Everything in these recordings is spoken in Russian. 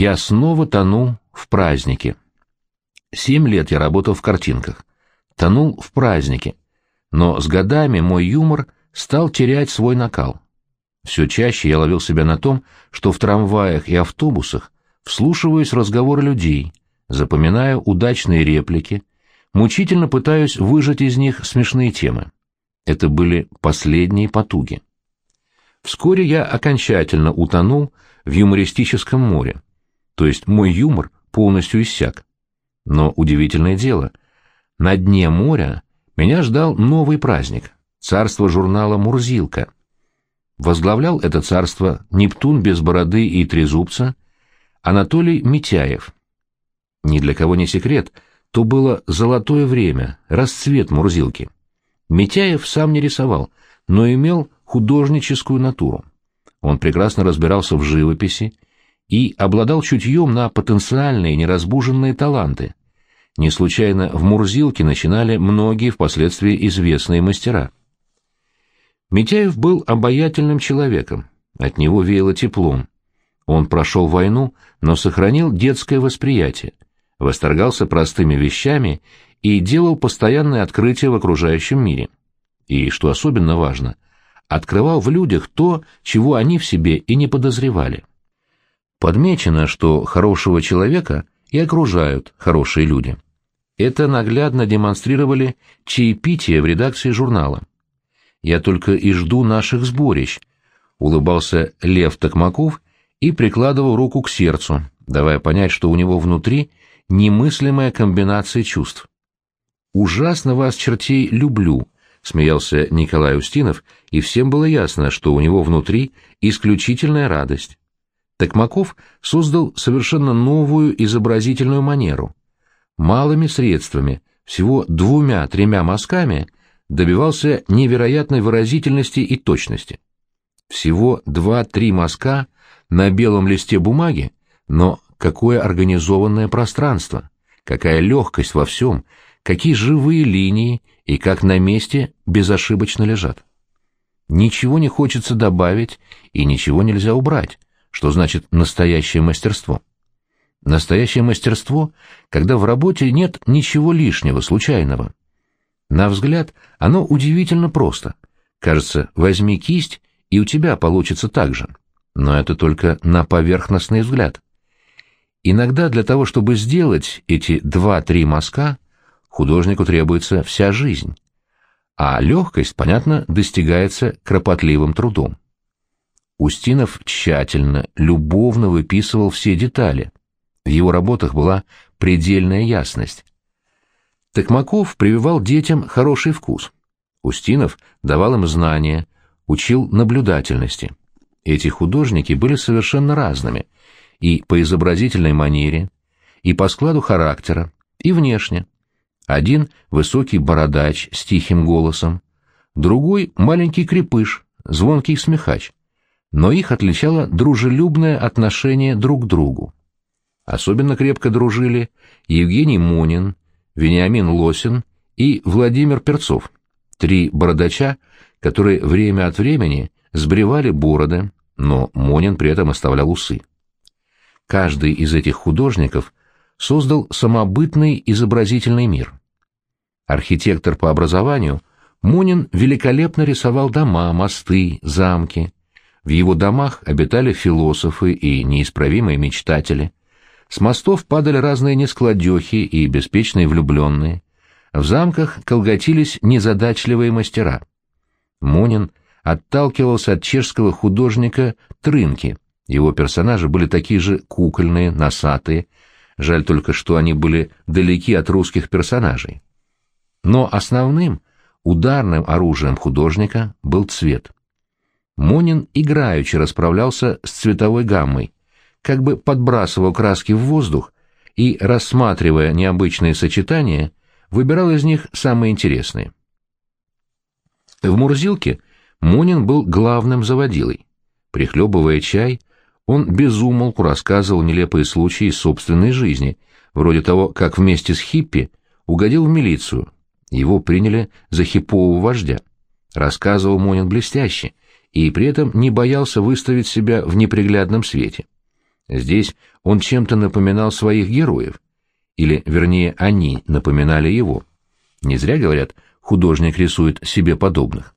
Я снова тону в празднике. Семь лет я работал в картинках. Тонул в празднике. Но с годами мой юмор стал терять свой накал. Все чаще я ловил себя на том, что в трамваях и автобусах вслушиваюсь в разговоры людей, запоминаю удачные реплики, мучительно пытаюсь выжать из них смешные темы. Это были последние потуги. Вскоре я окончательно утонул в юмористическом море, то есть мой юмор полностью иссяк. Но удивительное дело, на дне моря меня ждал новый праздник — царство журнала «Мурзилка». Возглавлял это царство Нептун без бороды и трезубца Анатолий Митяев. Ни для кого не секрет, то было золотое время, расцвет Мурзилки. Митяев сам не рисовал, но имел художническую натуру. Он прекрасно разбирался в живописи и обладал чутьем на потенциальные неразбуженные таланты. Не случайно в Мурзилке начинали многие впоследствии известные мастера. Митяев был обаятельным человеком, от него веяло теплом. Он прошел войну, но сохранил детское восприятие, восторгался простыми вещами и делал постоянные открытия в окружающем мире. И, что особенно важно, открывал в людях то, чего они в себе и не подозревали. Подмечено, что хорошего человека и окружают хорошие люди. Это наглядно демонстрировали чаепития в редакции журнала. Я только и жду наших сборищ», — улыбался Лев Токмаков и прикладывал руку к сердцу, давая понять, что у него внутри немыслимая комбинация чувств. «Ужасно вас, чертей, люблю», — смеялся Николай Устинов, и всем было ясно, что у него внутри исключительная радость. Токмаков создал совершенно новую изобразительную манеру. Малыми средствами, всего двумя-тремя мазками — добивался невероятной выразительности и точности. Всего два-три мазка на белом листе бумаги, но какое организованное пространство, какая легкость во всем, какие живые линии и как на месте безошибочно лежат. Ничего не хочется добавить и ничего нельзя убрать, что значит настоящее мастерство. Настоящее мастерство, когда в работе нет ничего лишнего, случайного. На взгляд оно удивительно просто. Кажется, возьми кисть, и у тебя получится так же. Но это только на поверхностный взгляд. Иногда для того, чтобы сделать эти два-три мазка, художнику требуется вся жизнь. А легкость, понятно, достигается кропотливым трудом. Устинов тщательно, любовно выписывал все детали. В его работах была предельная ясность. Токмаков прививал детям хороший вкус. Устинов давал им знания, учил наблюдательности. Эти художники были совершенно разными и по изобразительной манере, и по складу характера, и внешне. Один — высокий бородач с тихим голосом, другой — маленький крепыш, звонкий смехач. Но их отличало дружелюбное отношение друг к другу. Особенно крепко дружили Евгений Монин, Вениамин Лосин и Владимир Перцов, три бородача, которые время от времени сбривали бороды, но Монин при этом оставлял усы. Каждый из этих художников создал самобытный изобразительный мир. Архитектор по образованию, Монин великолепно рисовал дома, мосты, замки. В его домах обитали философы и неисправимые мечтатели. С мостов падали разные нескладехи и беспечные влюбленные. В замках колготились незадачливые мастера. Монин отталкивался от чешского художника Трынки. Его персонажи были такие же кукольные, носатые. Жаль только, что они были далеки от русских персонажей. Но основным, ударным оружием художника был цвет. Монин играючи расправлялся с цветовой гаммой, как бы подбрасывал краски в воздух и, рассматривая необычные сочетания, выбирал из них самые интересные. В Мурзилке Монин был главным заводилой. Прихлебывая чай, он безумолку рассказывал нелепые случаи из собственной жизни, вроде того, как вместе с хиппи угодил в милицию. Его приняли за хиппового вождя. Рассказывал Монин блестяще и при этом не боялся выставить себя в неприглядном свете. Здесь он чем-то напоминал своих героев, или, вернее, они напоминали его. Не зря говорят, художник рисует себе подобных.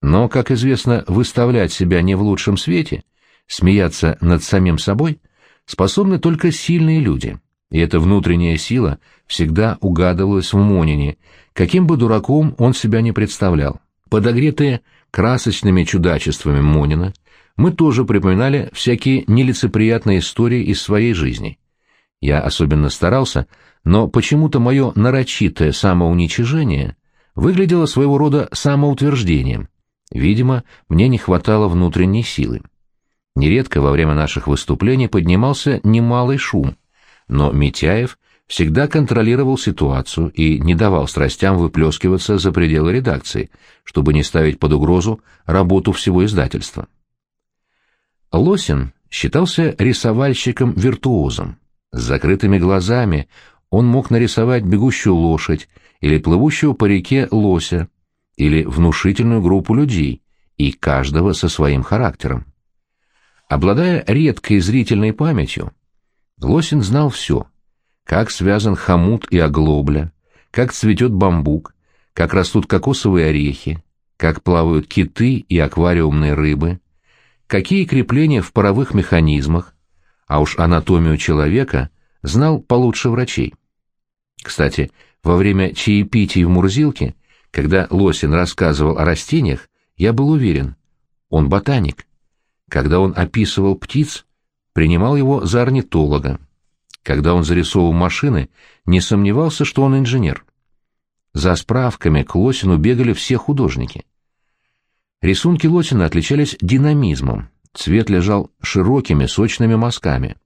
Но, как известно, выставлять себя не в лучшем свете, смеяться над самим собой, способны только сильные люди, и эта внутренняя сила всегда угадывалась в Монине, каким бы дураком он себя не представлял. Подогретые красочными чудачествами Монина, мы тоже припоминали всякие нелицеприятные истории из своей жизни. Я особенно старался, но почему-то мое нарочитое самоуничижение выглядело своего рода самоутверждением. Видимо, мне не хватало внутренней силы. Нередко во время наших выступлений поднимался немалый шум, но Митяев всегда контролировал ситуацию и не давал страстям выплескиваться за пределы редакции, чтобы не ставить под угрозу работу всего издательства. Лосин считался рисовальщиком-виртуозом. С закрытыми глазами он мог нарисовать бегущую лошадь или плывущего по реке лося, или внушительную группу людей, и каждого со своим характером. Обладая редкой зрительной памятью, Лосин знал все — как связан хомут и оглобля, как цветет бамбук, как растут кокосовые орехи, как плавают киты и аквариумные рыбы, какие крепления в паровых механизмах, а уж анатомию человека знал получше врачей. Кстати, во время чаепитий в Мурзилке, когда Лосин рассказывал о растениях, я был уверен, он ботаник. Когда он описывал птиц, принимал его за орнитолога. Когда он зарисовывал машины, не сомневался, что он инженер. За справками к Лосину бегали все художники. Рисунки Лосина отличались динамизмом, цвет лежал широкими сочными мазками.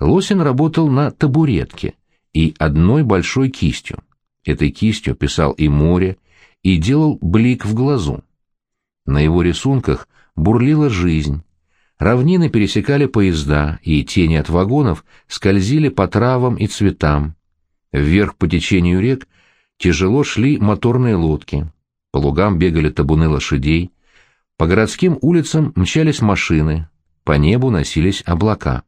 Лосин работал на табуретке и одной большой кистью. Этой кистью писал и море, и делал блик в глазу. На его рисунках бурлила жизнь, Равнины пересекали поезда, и тени от вагонов скользили по травам и цветам. Вверх по течению рек тяжело шли моторные лодки. По лугам бегали табуны лошадей. По городским улицам мчались машины. По небу носились облака.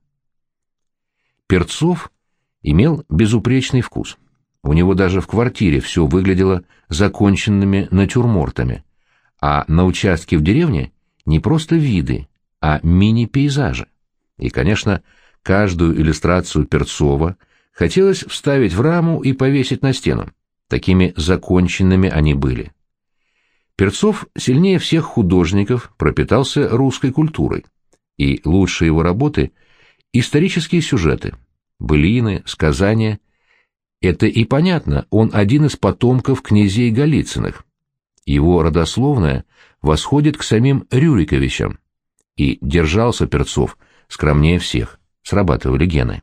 Перцов имел безупречный вкус. У него даже в квартире все выглядело законченными натюрмортами, а на участке в деревне не просто виды, а мини-пейзажи. И, конечно, каждую иллюстрацию Перцова хотелось вставить в раму и повесить на стену. Такими законченными они были. Перцов сильнее всех художников пропитался русской культурой, и лучшие его работы — исторические сюжеты, былины, сказания. Это и понятно, он один из потомков князей Голицыных. Его родословная восходит к самим Рюриковичам, и держался Перцов скромнее всех, срабатывали гены.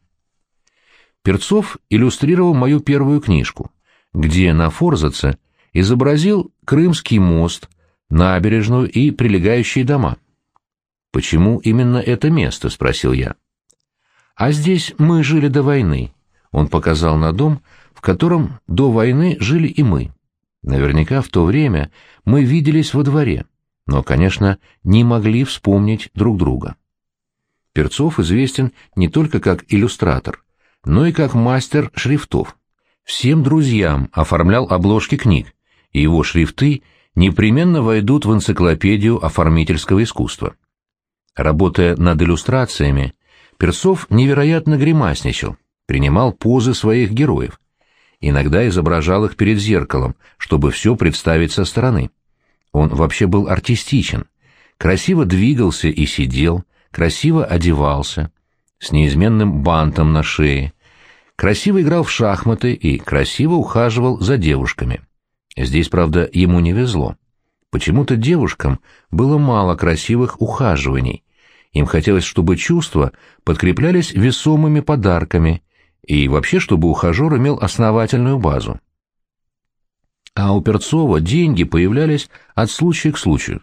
Перцов иллюстрировал мою первую книжку, где на Форзаце изобразил Крымский мост, набережную и прилегающие дома. «Почему именно это место?» — спросил я. «А здесь мы жили до войны», — он показал на дом, в котором до войны жили и мы. Наверняка в то время мы виделись во дворе но, конечно, не могли вспомнить друг друга. Перцов известен не только как иллюстратор, но и как мастер шрифтов. Всем друзьям оформлял обложки книг, и его шрифты непременно войдут в энциклопедию оформительского искусства. Работая над иллюстрациями, Перцов невероятно гримасничал, принимал позы своих героев. Иногда изображал их перед зеркалом, чтобы все представить со стороны. Он вообще был артистичен, красиво двигался и сидел, красиво одевался, с неизменным бантом на шее, красиво играл в шахматы и красиво ухаживал за девушками. Здесь, правда, ему не везло. Почему-то девушкам было мало красивых ухаживаний. Им хотелось, чтобы чувства подкреплялись весомыми подарками и вообще, чтобы ухажер имел основательную базу. А у Перцова деньги появлялись от случая к случаю.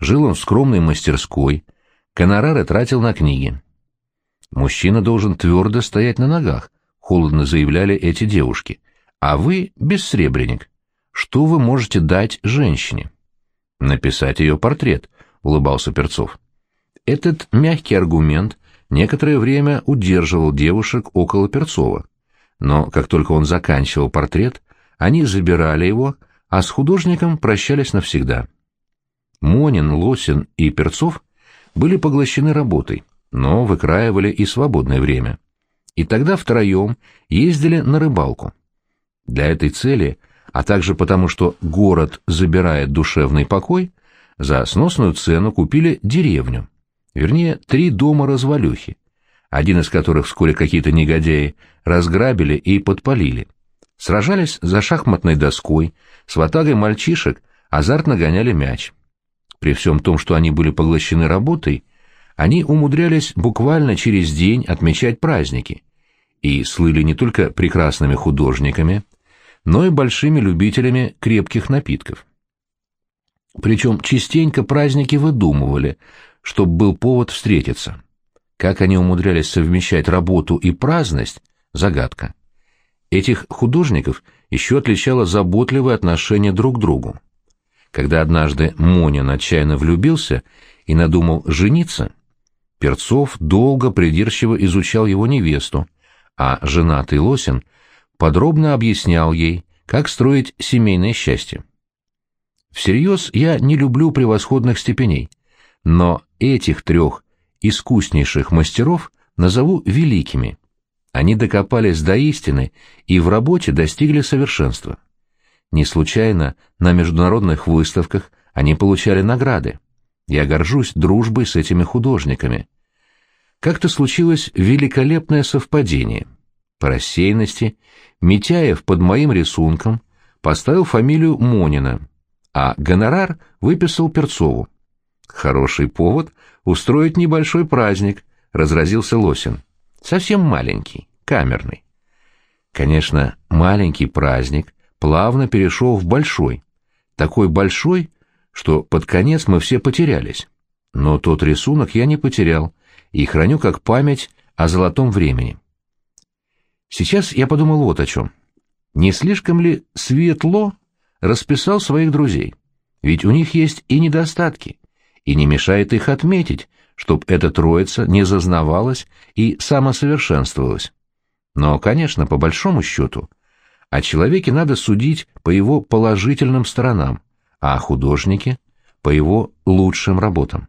Жил он в скромной мастерской, гонорары тратил на книги. Мужчина должен твердо стоять на ногах, холодно заявляли эти девушки. А вы бессребренник. Что вы можете дать женщине? Написать ее портрет, улыбался Перцов. Этот мягкий аргумент некоторое время удерживал девушек около Перцова. Но как только он заканчивал портрет, они забирали его, а с художником прощались навсегда. Монин, Лосин и Перцов были поглощены работой, но выкраивали и свободное время. И тогда втроем ездили на рыбалку. Для этой цели, а также потому, что город забирает душевный покой, за сносную цену купили деревню, вернее, три дома-развалюхи, один из которых вскоре какие-то негодяи разграбили и подпалили. Сражались за шахматной доской, с ватагой мальчишек азартно гоняли мяч. При всем том, что они были поглощены работой, они умудрялись буквально через день отмечать праздники и слыли не только прекрасными художниками, но и большими любителями крепких напитков. Причем частенько праздники выдумывали, чтобы был повод встретиться. Как они умудрялись совмещать работу и праздность – загадка. Этих художников еще отличало заботливое отношение друг к другу. Когда однажды Монин отчаянно влюбился и надумал жениться, Перцов долго придирчиво изучал его невесту, а женатый Лосин подробно объяснял ей, как строить семейное счастье. Всерьез я не люблю превосходных степеней, но этих трех искуснейших мастеров назову великими. Они докопались до истины и в работе достигли совершенства. Не случайно на международных выставках они получали награды. Я горжусь дружбой с этими художниками. Как-то случилось великолепное совпадение. По рассеянности Митяев под моим рисунком поставил фамилию Монина, а гонорар выписал Перцову. Хороший повод устроить небольшой праздник, разразился Лосин. Совсем маленький, камерный. Конечно, маленький праздник плавно перешел в большой. Такой большой, что под конец мы все потерялись. Но тот рисунок я не потерял и храню как память о золотом времени. Сейчас я подумал вот о чем. Не слишком ли светло расписал своих друзей? Ведь у них есть и недостатки, и не мешает их отметить, чтоб эта троица не зазнавалась и самосовершенствовалась. Но, конечно, по большому счету, о человеке надо судить по его положительным сторонам, а о художнике — по его лучшим работам.